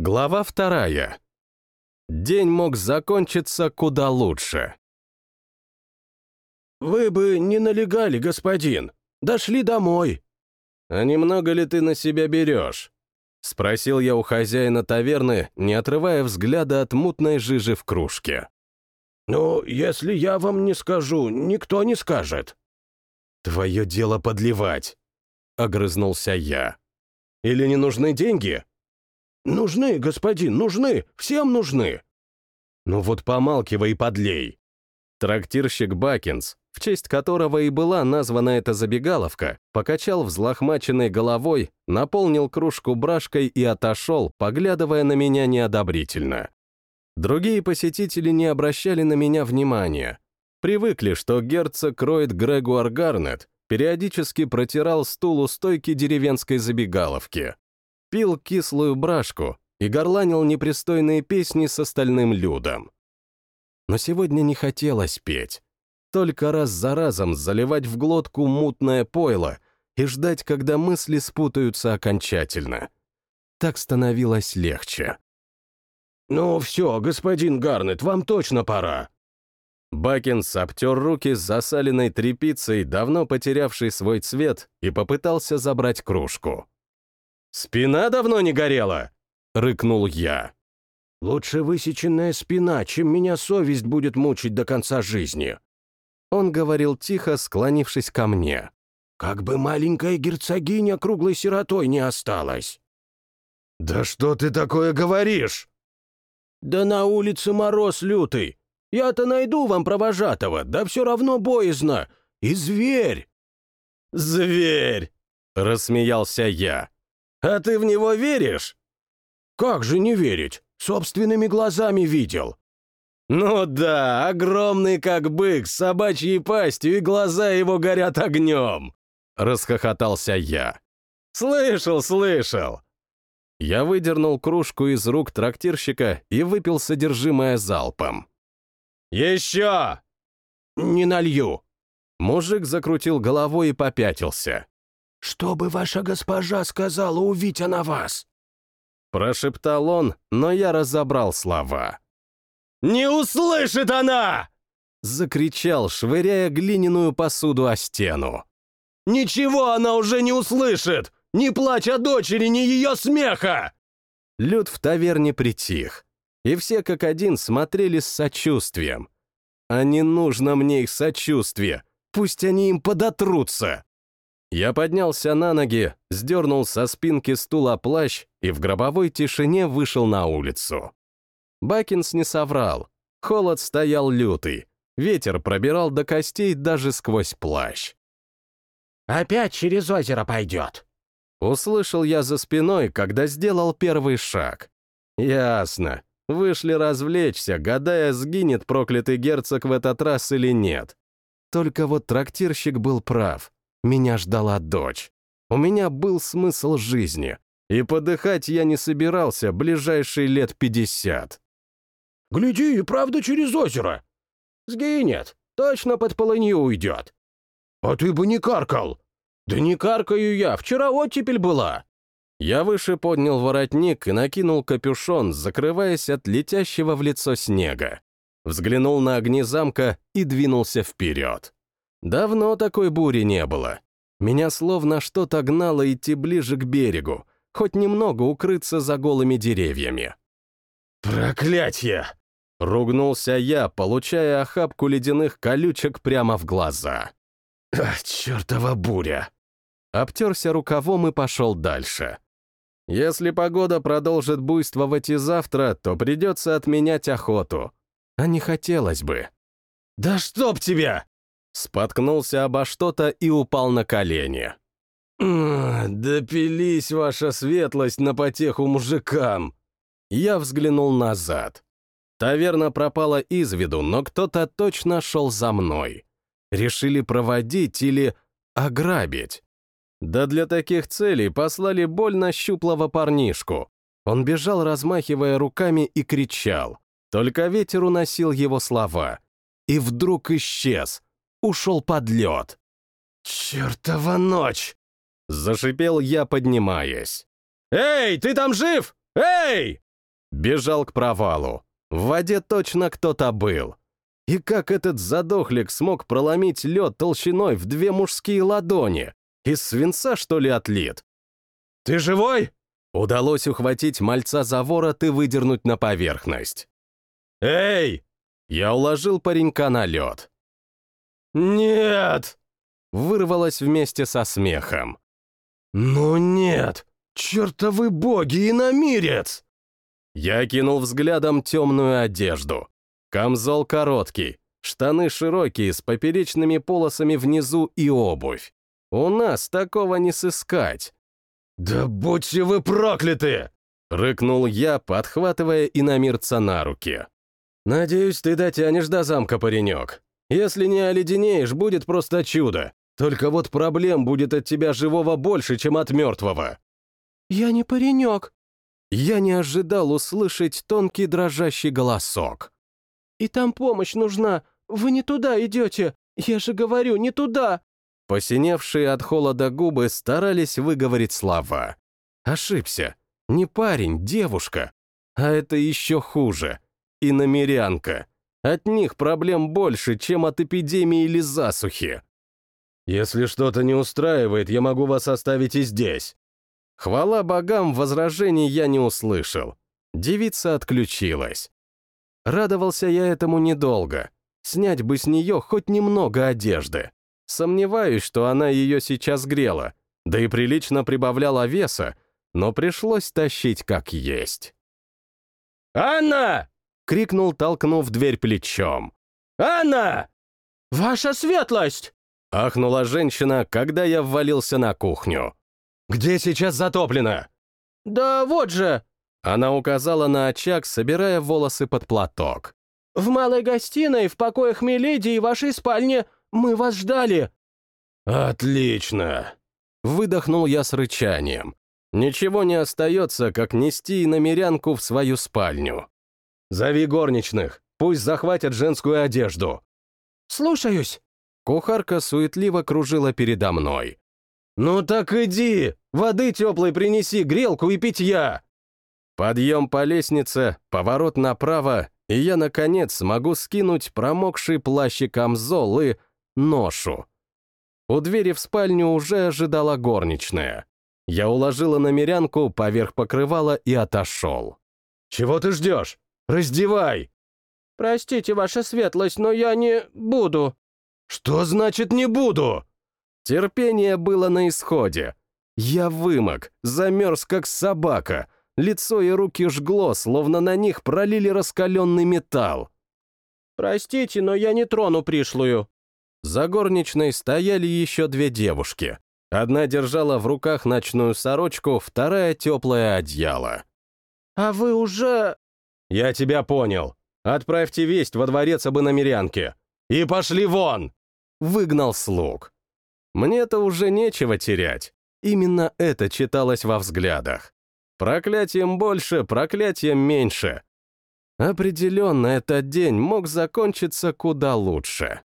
Глава вторая. День мог закончиться куда лучше. «Вы бы не налегали, господин. Дошли домой». «А немного ли ты на себя берешь?» — спросил я у хозяина таверны, не отрывая взгляда от мутной жижи в кружке. «Ну, если я вам не скажу, никто не скажет». «Твое дело подливать», — огрызнулся я. «Или не нужны деньги?» «Нужны, господин, нужны, всем нужны». «Ну вот помалкивай и подлей». Трактирщик Бакинс, в честь которого и была названа эта забегаловка, покачал взлохмаченной головой, наполнил кружку брашкой и отошел, поглядывая на меня неодобрительно. Другие посетители не обращали на меня внимания. Привыкли, что герцог кроет Грегуар Гарнет, периодически протирал стул у стойки деревенской забегаловки, пил кислую брашку и горланил непристойные песни с остальным людом. Но сегодня не хотелось петь. Только раз за разом заливать в глотку мутное пойло и ждать, когда мысли спутаются окончательно. Так становилось легче. «Ну все, господин Гарнет, вам точно пора». Бакинс обтер руки с засаленной тряпицей, давно потерявшей свой цвет, и попытался забрать кружку. «Спина давно не горела!» — рыкнул я. «Лучше высеченная спина, чем меня совесть будет мучить до конца жизни». Он говорил тихо, склонившись ко мне. «Как бы маленькая герцогиня круглой сиротой не осталась». «Да что ты такое говоришь?» «Да на улице мороз лютый. Я-то найду вам провожатого, да все равно боязно. И зверь!» «Зверь!» — рассмеялся я. «А ты в него веришь?» «Как же не верить? Собственными глазами видел». «Ну да, огромный как бык, с собачьей пастью, и глаза его горят огнем!» — расхохотался я. «Слышал, слышал!» Я выдернул кружку из рук трактирщика и выпил содержимое залпом. «Еще!» «Не налью!» Мужик закрутил головой и попятился. «Что бы ваша госпожа сказала, увидя на вас?» Прошептал он, но я разобрал слова. «Не услышит она!» Закричал, швыряя глиняную посуду о стену. «Ничего она уже не услышит! Ни плач о дочери, ни ее смеха!» Люд в таверне притих, и все как один смотрели с сочувствием. А не нужно мне их сочувствие, пусть они им подотрутся. Я поднялся на ноги, сдернул со спинки стула плащ и в гробовой тишине вышел на улицу. Бакинс не соврал. Холод стоял лютый. Ветер пробирал до костей даже сквозь плащ. «Опять через озеро пойдет!» Услышал я за спиной, когда сделал первый шаг. Ясно. Вышли развлечься, гадая, сгинет проклятый герцог в этот раз или нет. Только вот трактирщик был прав. Меня ждала дочь. У меня был смысл жизни. И подыхать я не собирался ближайшие лет пятьдесят. «Гляди, и правда через озеро!» «Сгинет, точно под полынью уйдет!» «А ты бы не каркал!» «Да не каркаю я, вчера оттепель была!» Я выше поднял воротник и накинул капюшон, закрываясь от летящего в лицо снега. Взглянул на огни замка и двинулся вперед. Давно такой бури не было. Меня словно что-то гнало идти ближе к берегу, хоть немного укрыться за голыми деревьями. «Проклятье!» — ругнулся я, получая охапку ледяных колючек прямо в глаза. «Ах, чертова буря!» Обтерся рукавом и пошел дальше. Если погода продолжит буйствовать и завтра, то придется отменять охоту. А не хотелось бы. «Да чтоб тебя!» Споткнулся обо что-то и упал на колени. «Допились, ваша светлость, на потеху мужикам!» Я взглянул назад. Таверна пропала из виду, но кто-то точно шел за мной. Решили проводить или ограбить. Да для таких целей послали больно щуплого парнишку. Он бежал, размахивая руками, и кричал. Только ветер уносил его слова. И вдруг исчез. Ушел под лед. «Чертова ночь!» — зашипел я, поднимаясь. «Эй, ты там жив? Эй!» Бежал к провалу. В воде точно кто-то был. И как этот задохлик смог проломить лед толщиной в две мужские ладони? Из свинца, что ли, отлит? «Ты живой?» Удалось ухватить мальца за ворот и выдернуть на поверхность. «Эй!» Я уложил паренька на лед. «Нет!» Вырвалось вместе со смехом. «Ну нет! Чертовы боги и намирец!» Я кинул взглядом темную одежду. Камзол короткий, штаны широкие, с поперечными полосами внизу и обувь. У нас такого не сыскать. «Да будьте вы прокляты!» — рыкнул я, подхватывая иномирца на руки. «Надеюсь, ты дотянешь до замка, паренек. Если не оледенеешь, будет просто чудо. Только вот проблем будет от тебя живого больше, чем от мертвого». «Я не паренек». Я не ожидал услышать тонкий дрожащий голосок. «И там помощь нужна. Вы не туда идете. Я же говорю, не туда». Посиневшие от холода губы старались выговорить слова. Ошибся. Не парень, девушка. А это еще хуже. И намерянка. От них проблем больше, чем от эпидемии или засухи. «Если что-то не устраивает, я могу вас оставить и здесь». Хвала богам, возражений я не услышал. Девица отключилась. Радовался я этому недолго. Снять бы с нее хоть немного одежды. Сомневаюсь, что она ее сейчас грела, да и прилично прибавляла веса, но пришлось тащить как есть. «Анна!» — крикнул, толкнув дверь плечом. «Анна!» «Ваша светлость!» — ахнула женщина, когда я ввалился на кухню. «Где сейчас затоплено?» «Да вот же!» Она указала на очаг, собирая волосы под платок. «В малой гостиной, в покоях Миледи и вашей спальне мы вас ждали!» «Отлично!» Выдохнул я с рычанием. Ничего не остается, как нести иномерянку в свою спальню. «Зови горничных, пусть захватят женскую одежду». «Слушаюсь!» Кухарка суетливо кружила передо мной. «Ну так иди! Воды теплой принеси, грелку и питья!» Подъем по лестнице, поворот направо, и я, наконец, смогу скинуть промокший плащ и камзол и ношу. У двери в спальню уже ожидала горничная. Я уложила намерянку поверх покрывала и отошел. «Чего ты ждешь? Раздевай!» «Простите, ваша светлость, но я не буду». «Что значит «не буду»?» Терпение было на исходе. Я вымок, замерз как собака. Лицо и руки жгло, словно на них пролили раскаленный металл. «Простите, но я не трону пришлую». За горничной стояли еще две девушки. Одна держала в руках ночную сорочку, вторая — теплое одеяло. «А вы уже...» «Я тебя понял. Отправьте весть во дворец об иномерянке. И пошли вон!» Выгнал слуг. Мне-то уже нечего терять. Именно это читалось во взглядах. Проклятием больше, проклятием меньше. Определенно, этот день мог закончиться куда лучше.